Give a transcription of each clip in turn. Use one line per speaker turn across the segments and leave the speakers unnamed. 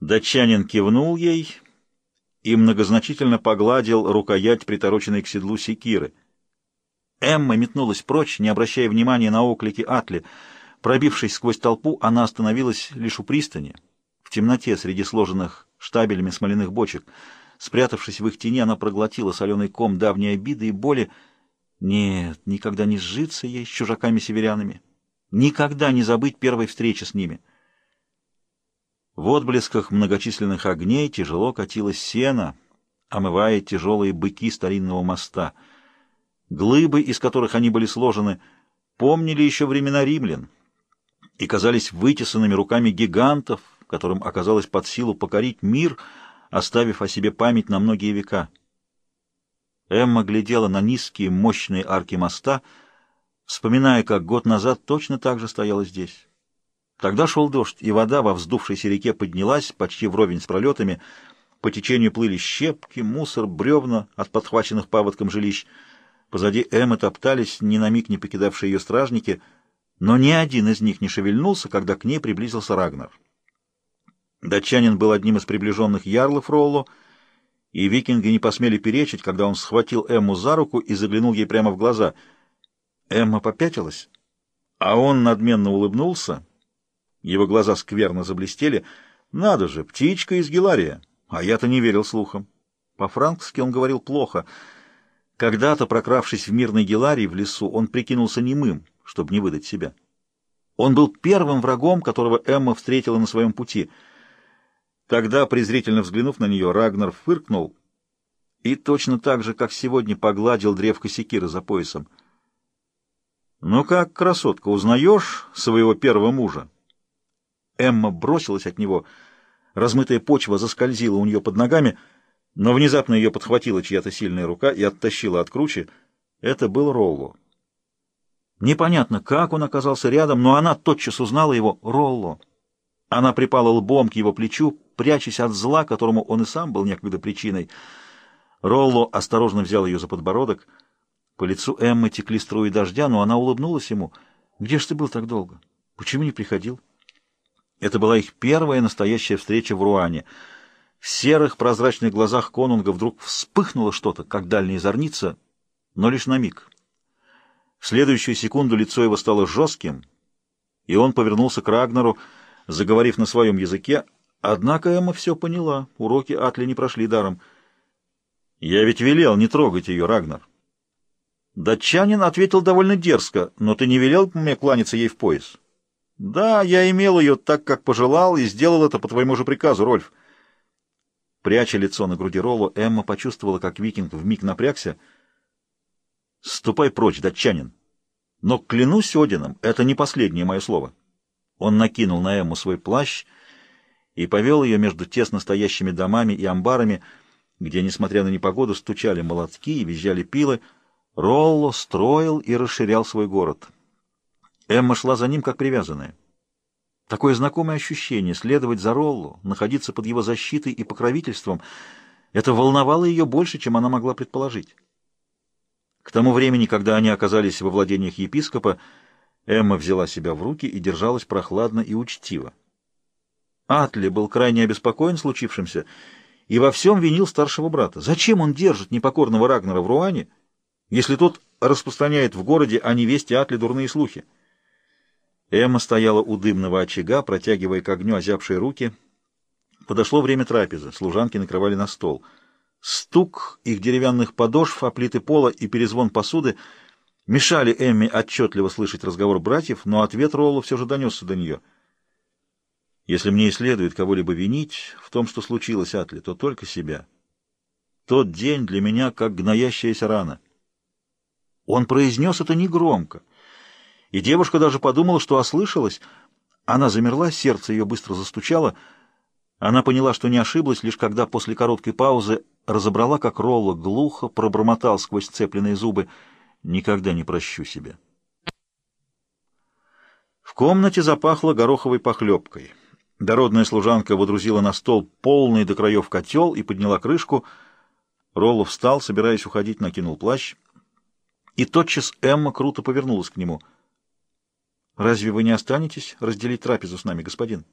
Датчанин кивнул ей и многозначительно погладил рукоять, притороченной к седлу секиры. Эмма метнулась прочь, не обращая внимания на оклики Атли. Пробившись сквозь толпу, она остановилась лишь у пристани, в темноте среди сложенных штабелями смоляных бочек. Спрятавшись в их тени, она проглотила соленый ком давней обиды и боли. Нет, никогда не сжиться ей с чужаками-северянами, никогда не забыть первой встречи с ними — в отблесках многочисленных огней тяжело катилось сено, омывая тяжелые быки старинного моста. Глыбы, из которых они были сложены, помнили еще времена римлян и казались вытесанными руками гигантов, которым оказалось под силу покорить мир, оставив о себе память на многие века. Эмма глядела на низкие мощные арки моста, вспоминая, как год назад точно так же стояла здесь. Тогда шел дождь, и вода во вздувшейся реке поднялась почти вровень с пролетами. По течению плыли щепки, мусор, бревна от подхваченных паводком жилищ. Позади Эммы топтались, ни на миг не покидавшие ее стражники, но ни один из них не шевельнулся, когда к ней приблизился Рагнар. Датчанин был одним из приближенных ярлов Ролло, и викинги не посмели перечить, когда он схватил Эмму за руку и заглянул ей прямо в глаза. Эмма попятилась, а он надменно улыбнулся — его глаза скверно заблестели. «Надо же, птичка из Гелария!» А я-то не верил слухам. По-франкски он говорил плохо. Когда-то, прокравшись в мирный Геларий в лесу, он прикинулся немым, чтобы не выдать себя. Он был первым врагом, которого Эмма встретила на своем пути. Тогда, презрительно взглянув на нее, Рагнар фыркнул и точно так же, как сегодня, погладил древко секиры за поясом. «Ну как, красотка, узнаешь своего первого мужа?» Эмма бросилась от него. Размытая почва заскользила у нее под ногами, но внезапно ее подхватила чья-то сильная рука и оттащила от кручи. Это был Ролло. Непонятно, как он оказался рядом, но она тотчас узнала его Ролло. Она припала лбом к его плечу, прячась от зла, которому он и сам был некогда причиной. Ролло осторожно взял ее за подбородок. По лицу Эммы текли струи дождя, но она улыбнулась ему. «Где ж ты был так долго? Почему не приходил?» Это была их первая настоящая встреча в Руане. В серых прозрачных глазах конунга вдруг вспыхнуло что-то, как дальняя зорница, но лишь на миг. В следующую секунду лицо его стало жестким, и он повернулся к Рагнару, заговорив на своем языке. Однако Эмма все поняла, уроки Атли не прошли даром. «Я ведь велел не трогать ее, Рагнар». Датчанин ответил довольно дерзко, «Но ты не велел мне кланяться ей в пояс?» Да, я имел ее так, как пожелал, и сделал это по твоему же приказу, Рольф. Пряча лицо на груди Роллу, Эмма почувствовала, как викинг вмиг напрягся. «Ступай прочь, датчанин! Но клянусь Одином, это не последнее мое слово». Он накинул на Эмму свой плащ и повел ее между тесно стоящими домами и амбарами, где, несмотря на непогоду, стучали молотки и визжали пилы. Ролло строил и расширял свой город. Эмма шла за ним, как привязанная. Такое знакомое ощущение — следовать за Роллу, находиться под его защитой и покровительством — это волновало ее больше, чем она могла предположить. К тому времени, когда они оказались во владениях епископа, Эмма взяла себя в руки и держалась прохладно и учтиво. Атли был крайне обеспокоен случившимся и во всем винил старшего брата. Зачем он держит непокорного Рагнера в Руане, если тот распространяет в городе о невесте Атли дурные слухи? Эмма стояла у дымного очага, протягивая к огню озябшие руки. Подошло время трапезы, служанки накрывали на стол. Стук их деревянных подошв, оплиты пола и перезвон посуды мешали Эмме отчетливо слышать разговор братьев, но ответ Ролла все же донесся до нее. «Если мне и следует кого-либо винить в том, что случилось, Атли, то только себя. Тот день для меня как гноящаяся рана». Он произнес это негромко — и девушка даже подумала, что ослышалась. Она замерла, сердце ее быстро застучало. Она поняла, что не ошиблась, лишь когда после короткой паузы разобрала, как Ролла глухо пробормотал сквозь цепленные зубы «Никогда не прощу себя». В комнате запахло гороховой похлебкой. Дородная служанка водрузила на стол полный до краев котел и подняла крышку. Ролло встал, собираясь уходить, накинул плащ. И тотчас Эмма круто повернулась к нему — «Разве вы не останетесь разделить трапезу с нами, господин?»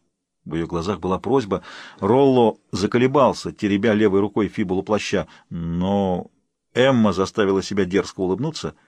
В ее глазах была просьба. Ролло заколебался, теребя левой рукой фибулу плаща, но Эмма заставила себя дерзко улыбнуться —